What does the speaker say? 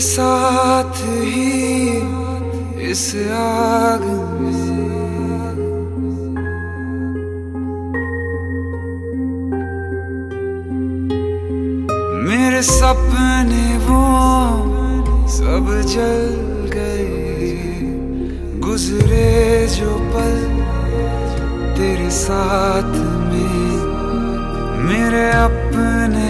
साथ ही इस आग में। मेरे सपने वो सब जल गए, गुजरे जो पल तेरे साथ में। मेरे अपने